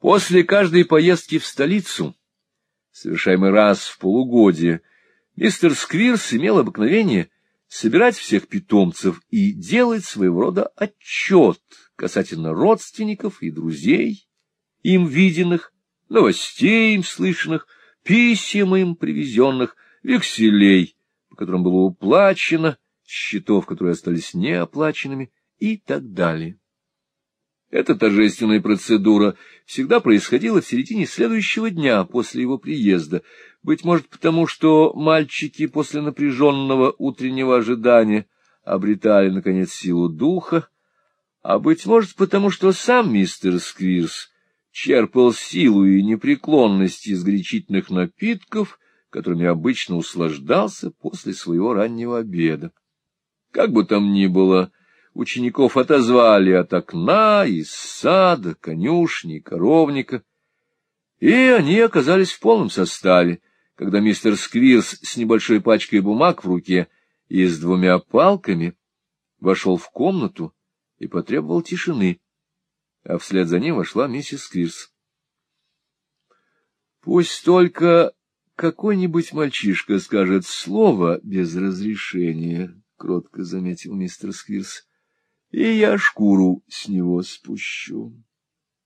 После каждой поездки в столицу, совершаемой раз в полугодие, мистер Сквирс имел обыкновение собирать всех питомцев и делать своего рода отчет касательно родственников и друзей, им виденных, новостей им слышанных, писем им привезенных, векселей, по которым было уплачено, счетов, которые остались неоплаченными, и так далее. Эта торжественная процедура. Всегда происходила в середине следующего дня после его приезда, быть может потому, что мальчики после напряженного утреннего ожидания обретали, наконец, силу духа, а, быть может, потому что сам мистер Сквирс черпал силу и непреклонность из горячительных напитков, которыми обычно услаждался после своего раннего обеда. Как бы там ни было, учеников отозвали от окна, из сада, конюшни, коровника, и они оказались в полном составе, когда мистер Сквирс с небольшой пачкой бумаг в руке и с двумя палками вошел в комнату и потребовал тишины, а вслед за ним вошла миссис Сквирс. Пусть только какой-нибудь мальчишка скажет слово без разрешения, — кротко заметил мистер Сквирс и я шкуру с него спущу.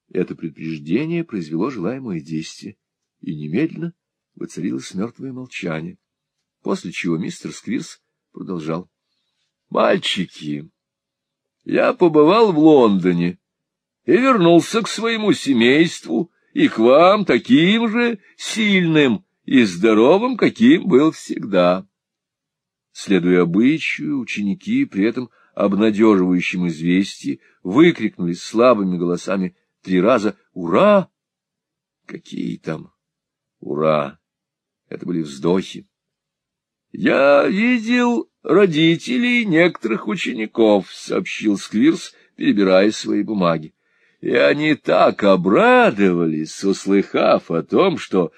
Это предупреждение произвело желаемое действие, и немедленно воцарилось мертвое молчание, после чего мистер Сквирс продолжал. — Мальчики, я побывал в Лондоне и вернулся к своему семейству и к вам таким же сильным и здоровым, каким был всегда. Следуя обычаю, ученики при этом — обнадеживающем известии, выкрикнули слабыми голосами три раза «Ура!» Какие там «Ура!» Это были вздохи. «Я видел родителей некоторых учеников», — сообщил Сквирс, перебирая свои бумаги. «И они так обрадовались, услыхав о том, что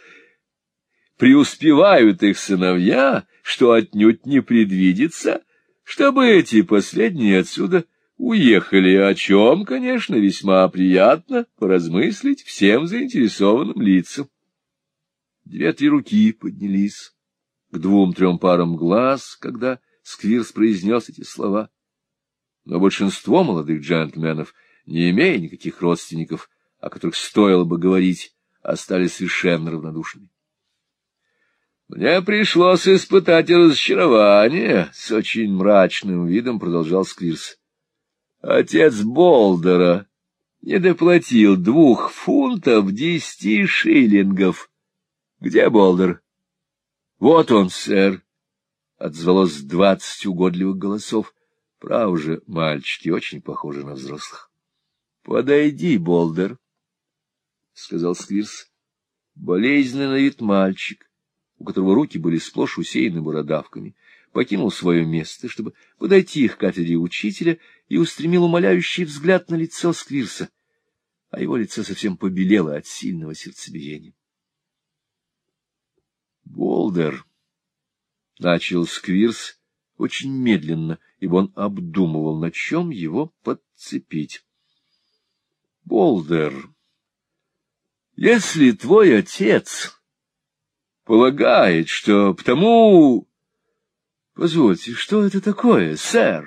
преуспевают их сыновья, что отнюдь не предвидится, чтобы эти последние отсюда уехали, о чем, конечно, весьма приятно поразмыслить всем заинтересованным лицам. Две-три руки поднялись к двум-трем парам глаз, когда Сквирс произнес эти слова. Но большинство молодых джентльменов, не имея никаких родственников, о которых стоило бы говорить, остались совершенно равнодушными. Мне пришлось испытать разочарование, — с очень мрачным видом продолжал Сквирс. Отец Болдера не доплатил двух фунтов десяти шиллингов. Где Болдер? — Вот он, сэр, — отзвалось двадцать угодливых голосов. Право же, мальчики очень похожи на взрослых. — Подойди, Болдер, — сказал Сквирс. Болезненный вид мальчик у которого руки были сплошь усеяны бородавками, покинул свое место, чтобы подойти к кафедре учителя и устремил умоляющий взгляд на лицо Сквирса, а его лицо совсем побелело от сильного сердцебиения. «Болдер», — начал Сквирс очень медленно, ибо он обдумывал, на чем его подцепить. «Болдер, если твой отец...» полагает, что потому... Позвольте, что это такое, сэр?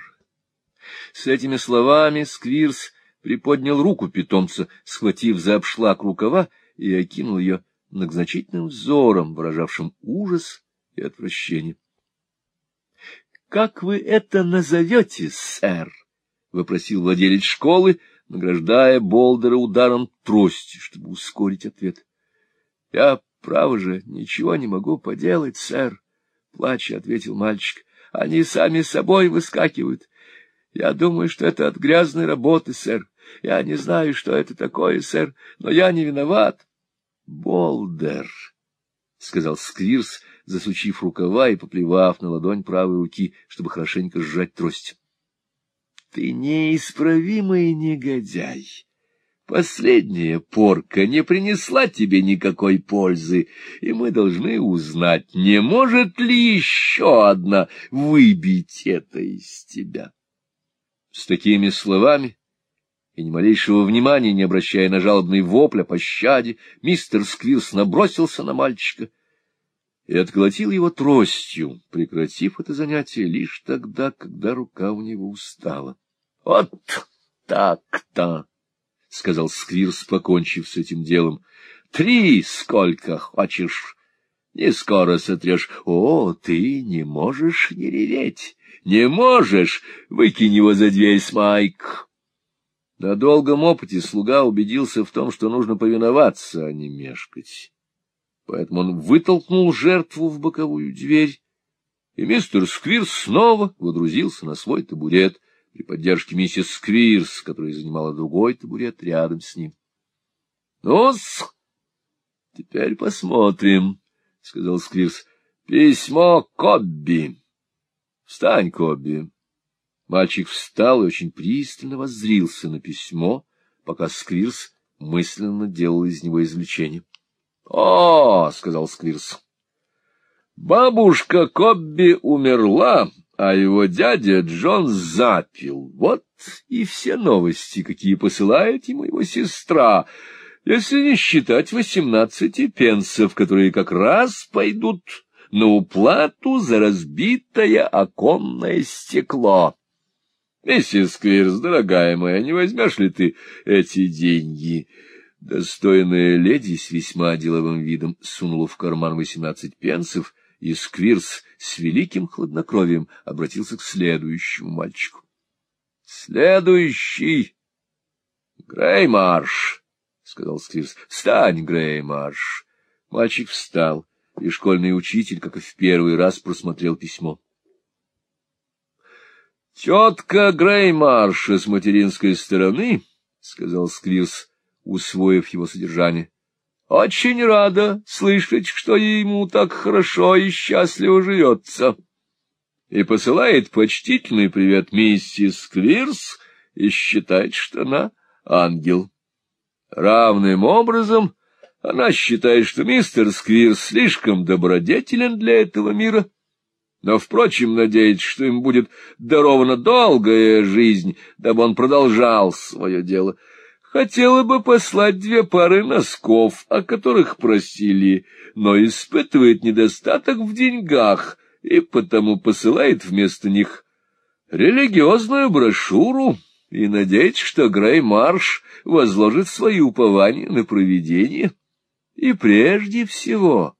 С этими словами Сквирс приподнял руку питомца, схватив за обшлаг рукава и окинул ее многозначительным взором, выражавшим ужас и отвращение. — Как вы это назовете, сэр? — вопросил владелец школы, награждая Болдера ударом трости, чтобы ускорить ответ. — Я Право же, ничего не могу поделать, сэр, — плача ответил мальчик. — Они сами собой выскакивают. Я думаю, что это от грязной работы, сэр. Я не знаю, что это такое, сэр, но я не виноват. — Болдер, — сказал Сквирс, засучив рукава и поплевав на ладонь правой руки, чтобы хорошенько сжать трость. — Ты неисправимый негодяй. Последняя порка не принесла тебе никакой пользы, и мы должны узнать, не может ли еще одна выбить это из тебя. С такими словами и ни малейшего внимания, не обращая на жалобный вопль о пощаде, мистер Сквирс набросился на мальчика и отколотил его тростью, прекратив это занятие лишь тогда, когда рука у него устала. — Вот так-то! — сказал Сквирс, покончив с этим делом. — Три сколько хочешь. Не скоро сотрешь. О, ты не можешь не реветь. Не можешь. Выкинь его за дверь, Смайк. На долгом опыте слуга убедился в том, что нужно повиноваться, а не мешкать. Поэтому он вытолкнул жертву в боковую дверь, и мистер Сквирс снова водрузился на свой табурет — при поддержке миссис Сквирс, которая занимала другой табурет рядом с ним. — Ну-с, теперь посмотрим, — сказал Сквирс. — Письмо Кобби. — Встань, Кобби. Мальчик встал и очень пристально воззрился на письмо, пока Сквирс мысленно делал из него извлечение. — О, — сказал Сквирс, — бабушка Кобби умерла, а его дядя Джон запил. Вот и все новости, какие посылает ему его сестра, если не считать восемнадцати пенсов, которые как раз пойдут на уплату за разбитое оконное стекло. Миссис Квирс, дорогая моя, не возьмешь ли ты эти деньги? Достойная леди с весьма деловым видом сунула в карман восемнадцать пенсов — и Сквирс с великим хладнокровием обратился к следующему мальчику. — Следующий! — Греймарш! — сказал Сквирс. — Встань, Греймарш! Мальчик встал, и школьный учитель, как и в первый раз, просмотрел письмо. — Тетка Греймарша с материнской стороны, — сказал Сквирс, усвоив его содержание, — очень рада слышать, что ему так хорошо и счастливо живется. И посылает почтительный привет миссис Квирс и считает, что она ангел. Равным образом она считает, что мистер Сквирс слишком добродетелен для этого мира, но, впрочем, надеется, что им будет дарована долгая жизнь, дабы он продолжал свое дело — Хотела бы послать две пары носков, о которых просили, но испытывает недостаток в деньгах и потому посылает вместо них религиозную брошюру и надеется, что Грей-Марш возложит свои упования на провидение. И прежде всего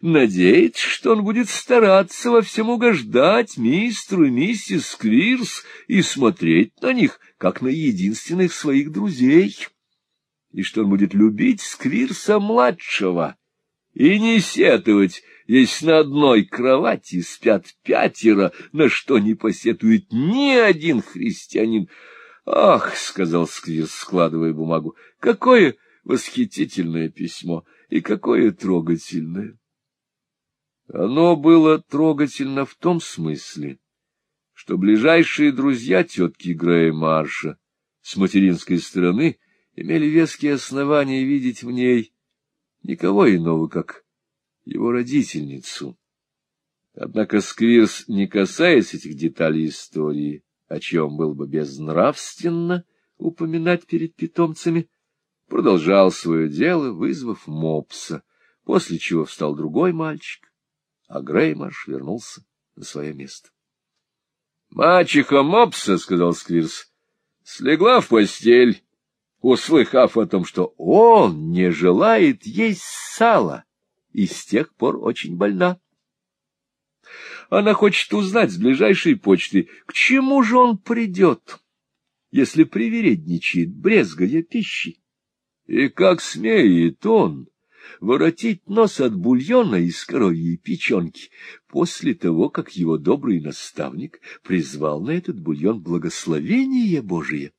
надеется, что он будет стараться во всем угождать мистеру и миссис Сквирс и смотреть на них — как на единственных своих друзей, и что он будет любить Сквирса-младшего и не сетовать, если на одной кровати спят пятеро, на что не посетует ни один христианин. — Ах, — сказал Сквирс, складывая бумагу, — какое восхитительное письмо и какое трогательное! Оно было трогательно в том смысле, что ближайшие друзья тетки Грея Марша с материнской стороны имели веские основания видеть в ней никого иного, как его родительницу. Однако Сквирс, не касаясь этих деталей истории, о чем было бы безнравственно упоминать перед питомцами, продолжал свое дело, вызвав мопса, после чего встал другой мальчик, а Греймарш вернулся на свое место. Мачеха Мопса, — сказал Сквирс, — слегла в постель, услыхав о том, что он не желает есть сало, и с тех пор очень больна. Она хочет узнать с ближайшей почты, к чему же он придет, если привередничает, брезгая пищи. И как смеет он воротить нос от бульона из коровьей печенки после того, как его добрый наставник призвал на этот бульон благословение Божие.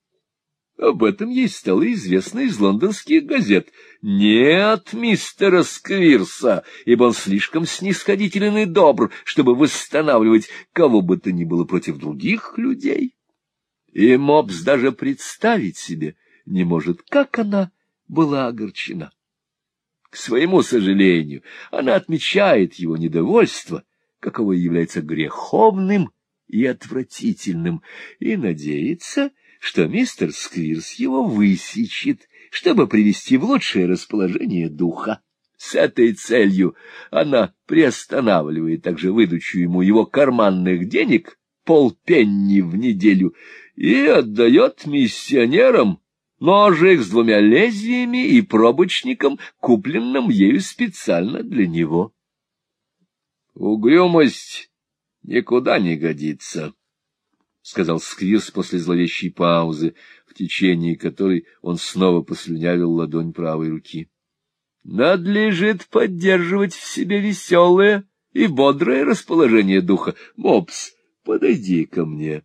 Об этом ей стало известно из лондонских газет. Нет мистера Сквирса, ибо он слишком снисходителен и добр, чтобы восстанавливать кого бы то ни было против других людей. И Мопс даже представить себе не может, как она была огорчена. К своему сожалению, она отмечает его недовольство, каково является греховным и отвратительным, и надеется, что мистер Сквирс его высечет, чтобы привести в лучшее расположение духа. С этой целью она приостанавливает также выдачу ему его карманных денег полпенни в неделю и отдает миссионерам ножик с двумя лезвиями и пробочником, купленным ею специально для него. Угрюмость никуда не годится, — сказал Сквирс после зловещей паузы, в течение которой он снова послюнявил ладонь правой руки. — Надлежит поддерживать в себе веселое и бодрое расположение духа. Мопс, подойди ко мне.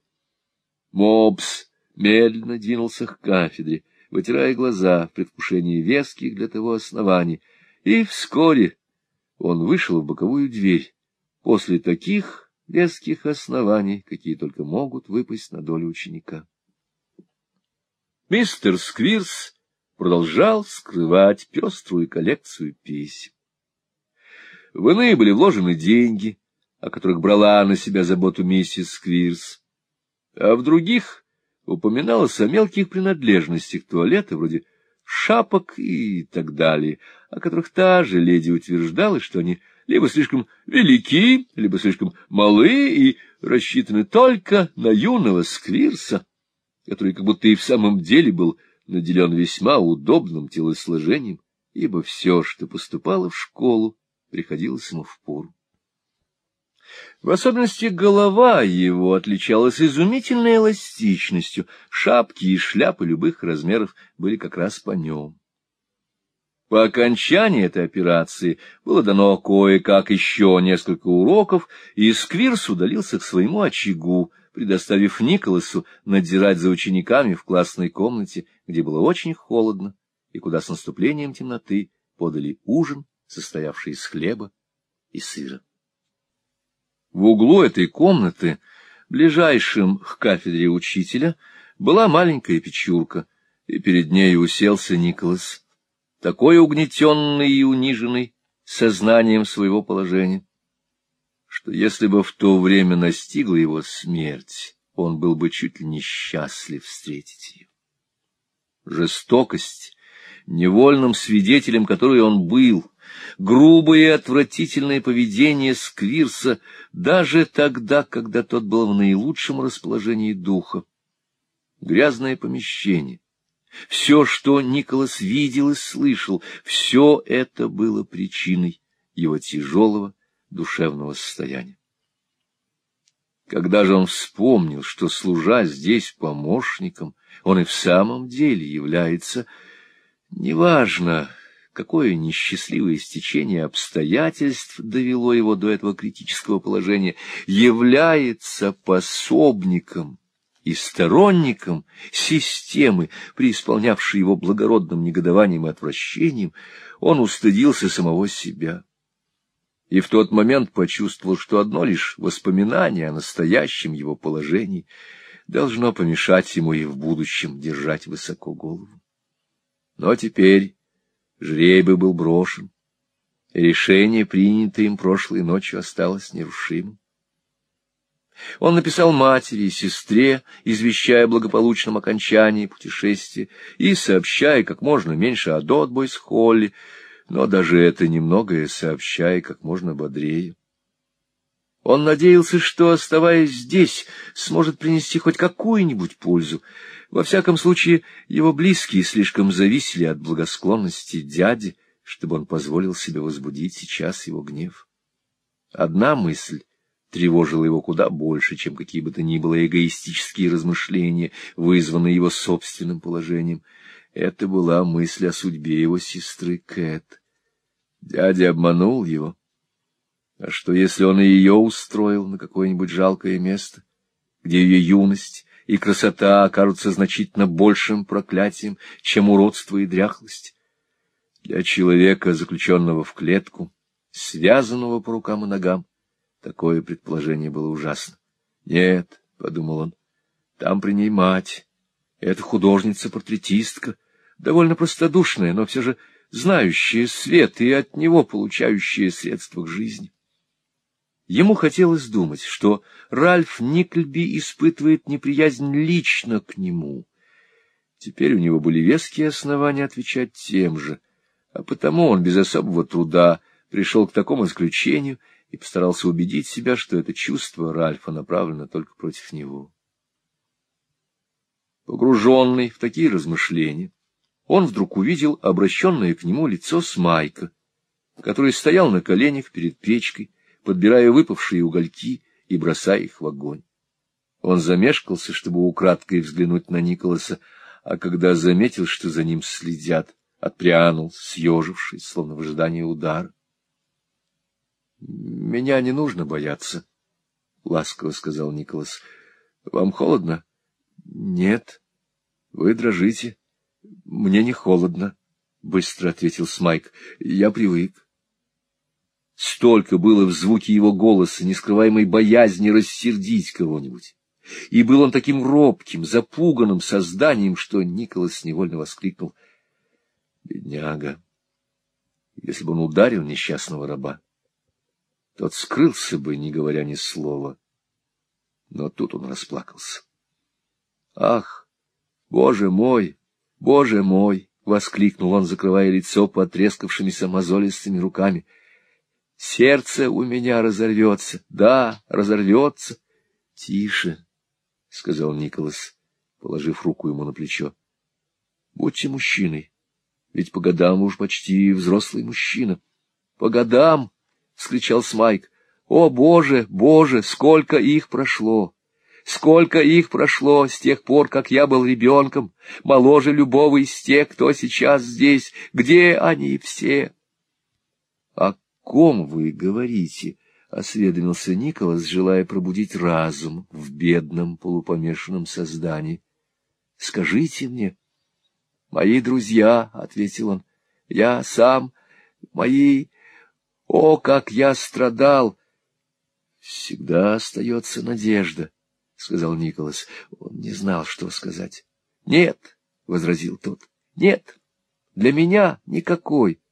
Мопс медленно двинулся к кафедре, вытирая глаза в предвкушении веских для того оснований, и вскоре он вышел в боковую дверь после таких веских оснований, какие только могут выпасть на долю ученика. Мистер Сквирс продолжал скрывать пеструю коллекцию писем. В иные были вложены деньги, о которых брала на себя заботу миссис Сквирс, а в других упоминалось о мелких принадлежностях туалета, вроде шапок и так далее, о которых та же леди утверждала, что они либо слишком велики, либо слишком малы и рассчитаны только на юного сквирса, который как будто и в самом деле был наделен весьма удобным телосложением, ибо все, что поступало в школу, приходилось ему в пору. В особенности голова его отличалась изумительной эластичностью, шапки и шляпы любых размеров были как раз по нем. По окончании этой операции было дано кое-как еще несколько уроков, и Сквирс удалился к своему очагу, предоставив Николасу надзирать за учениками в классной комнате, где было очень холодно, и куда с наступлением темноты подали ужин, состоявший из хлеба и сыра. В углу этой комнаты, ближайшим к кафедре учителя, была маленькая печурка, и перед ней уселся Николас, такой угнетенный и униженный сознанием своего положения, что если бы в то время настигла его смерть, он был бы чуть ли не счастлив встретить ее. Жестокость, невольным свидетелем которой он был, грубое и отвратительное поведение Сквирса даже тогда, когда тот был в наилучшем расположении духа. Грязное помещение, все, что Николас видел и слышал, все это было причиной его тяжелого душевного состояния. Когда же он вспомнил, что, служа здесь помощником, он и в самом деле является, неважно, какое несчастливое стечение обстоятельств довело его до этого критического положения, является пособником и сторонником системы, преисполнявшей его благородным негодованием и отвращением, он устыдился самого себя. И в тот момент почувствовал, что одно лишь воспоминание о настоящем его положении должно помешать ему и в будущем держать высоко голову. Но теперь Жребий был брошен, решение, принятое им прошлой ночью, осталось нерушимым. Он написал матери и сестре, извещая о благополучном окончании путешествия и сообщая как можно меньше о Дотбойс Холли, но даже это немногое сообщая как можно бодрее. Он надеялся, что, оставаясь здесь, сможет принести хоть какую-нибудь пользу, во всяком случае, его близкие слишком зависели от благосклонности дяди, чтобы он позволил себе возбудить сейчас его гнев. Одна мысль тревожила его куда больше, чем какие бы то ни было эгоистические размышления, вызванные его собственным положением. Это была мысль о судьбе его сестры Кэт. Дядя обманул его. А что, если он и ее устроил на какое-нибудь жалкое место, где ее юность и красота окажутся значительно большим проклятием, чем уродство и дряхлость. Для человека, заключенного в клетку, связанного по рукам и ногам, такое предположение было ужасно. «Нет», — подумал он, — «там при ней мать. Это художница-портретистка, довольно простодушная, но все же знающая свет и от него получающая средства к жизни». Ему хотелось думать, что Ральф Никльби испытывает неприязнь лично к нему. Теперь у него были веские основания отвечать тем же, а потому он без особого труда пришел к такому исключению и постарался убедить себя, что это чувство Ральфа направлено только против него. Погруженный в такие размышления, он вдруг увидел обращенное к нему лицо Смайка, который стоял на коленях перед печкой, подбирая выпавшие угольки и бросая их в огонь. Он замешкался, чтобы украдкой взглянуть на Николаса, а когда заметил, что за ним следят, отпрянул, съежившись, словно в ожидании удара. — Меня не нужно бояться, — ласково сказал Николас. — Вам холодно? — Нет. — Вы дрожите. — Мне не холодно, — быстро ответил Смайк. — Я привык. Столько было в звуке его голоса, нескрываемой боязни рассердить кого-нибудь. И был он таким робким, запуганным созданием, что Николас невольно воскликнул. Бедняга! Если бы он ударил несчастного раба, тот скрылся бы, не говоря ни слова. Но тут он расплакался. «Ах, боже мой, боже мой!» — воскликнул он, закрывая лицо потрескавшимися мозолистыми руками. «Сердце у меня разорвется, да, разорвется. Тише!» — сказал Николас, положив руку ему на плечо. — Будьте мужчиной, ведь по годам уж почти взрослый мужчина. — По годам! — вскричал Смайк. — О, Боже, Боже, сколько их прошло! Сколько их прошло с тех пор, как я был ребенком, моложе любого из тех, кто сейчас здесь. Где они все? — О ком вы говорите? — осведомился Николас, желая пробудить разум в бедном полупомешанном создании. — Скажите мне. — Мои друзья, — ответил он, — я сам, мои... О, как я страдал! — Всегда остается надежда, — сказал Николас. Он не знал, что сказать. — Нет, — возразил тот, — нет, для меня никакой.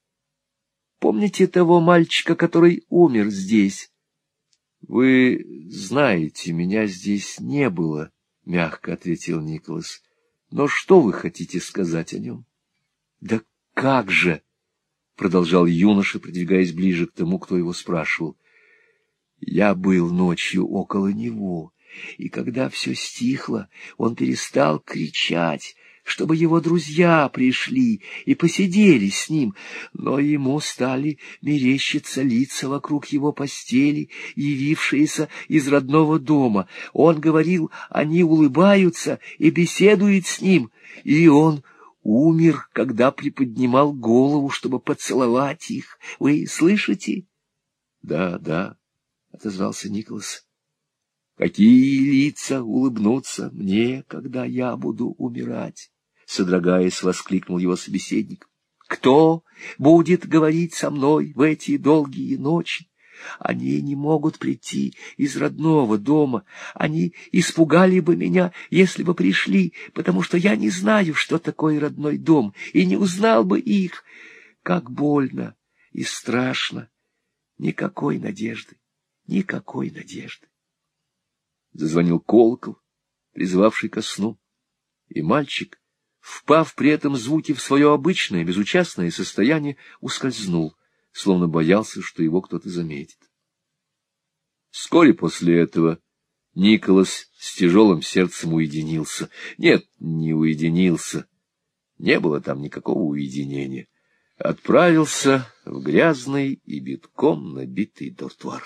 Помните того мальчика, который умер здесь? — Вы знаете, меня здесь не было, — мягко ответил Николас. — Но что вы хотите сказать о нем? — Да как же! — продолжал юноша, придвигаясь ближе к тому, кто его спрашивал. — Я был ночью около него, и когда все стихло, он перестал кричать, чтобы его друзья пришли и посидели с ним, но ему стали мерещиться лица вокруг его постели, явившиеся из родного дома. Он говорил, они улыбаются и беседуют с ним, и он умер, когда приподнимал голову, чтобы поцеловать их. Вы слышите? — Да, да, — отозвался Николас. — Какие лица улыбнутся мне, когда я буду умирать? — содрогаясь, воскликнул его собеседник. — Кто будет говорить со мной в эти долгие ночи? Они не могут прийти из родного дома. Они испугали бы меня, если бы пришли, потому что я не знаю, что такое родной дом, и не узнал бы их. Как больно и страшно. Никакой надежды, никакой надежды. Зазвонил колокол, призывавший ко сну, и мальчик впав при этом звуки в свое обычное, безучастное состояние, ускользнул, словно боялся, что его кто-то заметит. Вскоре после этого Николас с тяжелым сердцем уединился. Нет, не уединился. Не было там никакого уединения. Отправился в грязный и битком набитый дортуар.